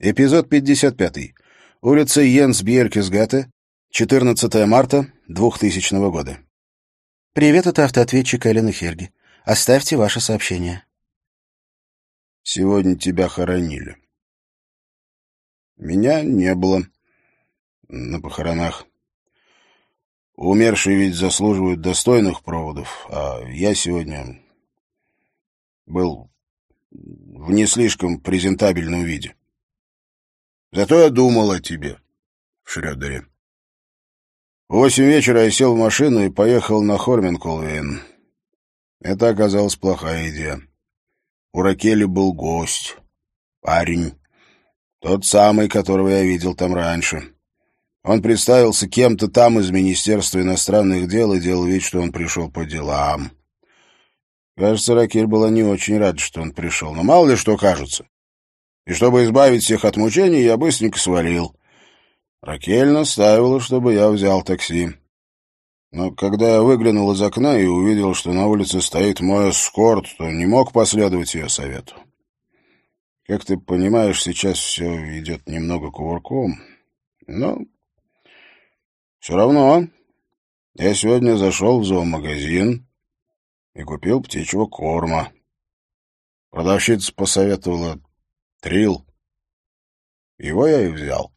Эпизод 55. Улица Йенс Бьеркесгате, 14 марта 2000 года. Привет, это автоответчик Эллен Херги. Оставьте ваше сообщение. Сегодня тебя хоронили. Меня не было на похоронах. Умершие ведь заслуживают достойных проводов, а я сегодня был в не слишком презентабельном виде. Зато я думал о тебе, Шрёдере. В восемь вечера я сел в машину и поехал на Хорменколвейн. Это оказалась плохая идея. У Ракели был гость, парень, тот самый, которого я видел там раньше. Он представился кем-то там из Министерства иностранных дел и делал вид, что он пришел по делам. Кажется, Ракель была не очень рада, что он пришел, но мало ли что кажется и чтобы избавить всех от мучений, я быстренько свалил. Ракель настаивала, чтобы я взял такси. Но когда я выглянул из окна и увидел, что на улице стоит мой эскорт, то не мог последовать ее совету. Как ты понимаешь, сейчас все идет немного кувырком, но все равно я сегодня зашел в зоомагазин и купил птичьего корма. Продавщица посоветовала Трил. Его я и взял.